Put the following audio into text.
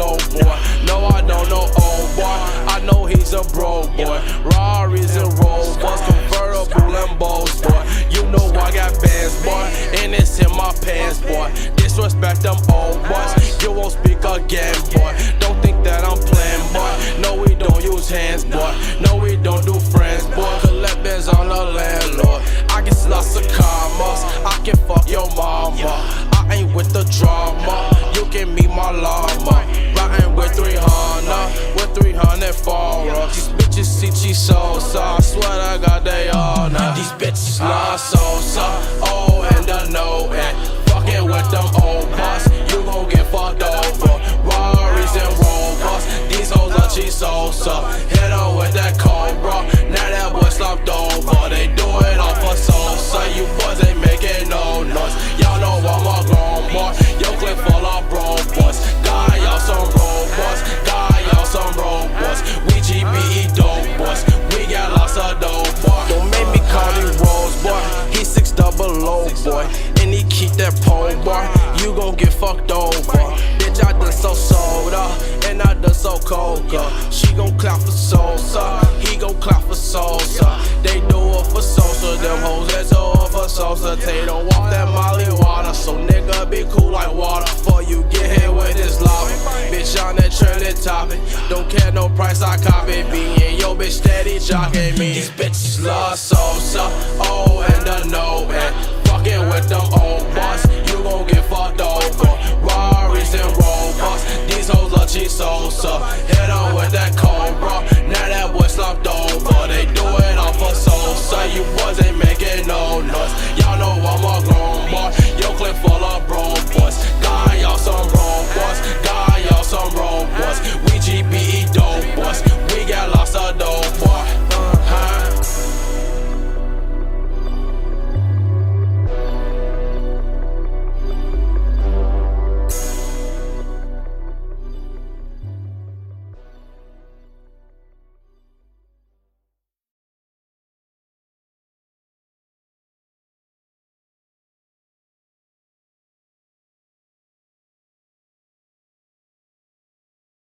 go boy. No, I don't know old boy. I know he's a bro boy. Rarries and Rovers. Convertible Lambos boy. You know I got bands boy. And it's in my pants boy. Disrespect them old boys. You won't speak again boy. Sosa. I swear to God they all know. These bitches love Sosa. Oh, and the no, and fucking with them old boss. You gon' get fucked over. Rarries and Rovers. These hoes are cheese Sosa. Hit her with that Cobra. Now boy. And he keep that pole bar. You gon' get fucked over. Bitch, I done so soda. And I done so coca. She gon' clap for salsa, He gon' clap for salsa. They do it for salsa, Them hoes that do it for salsa. They don't want that Molly water. So nigga be cool like water. For you get hit with this lava. Bitch on that trending topic. Don't care no price, I copy. Being yo bitch steady jocking me. These bitches love Sosa. Oh, them old boss.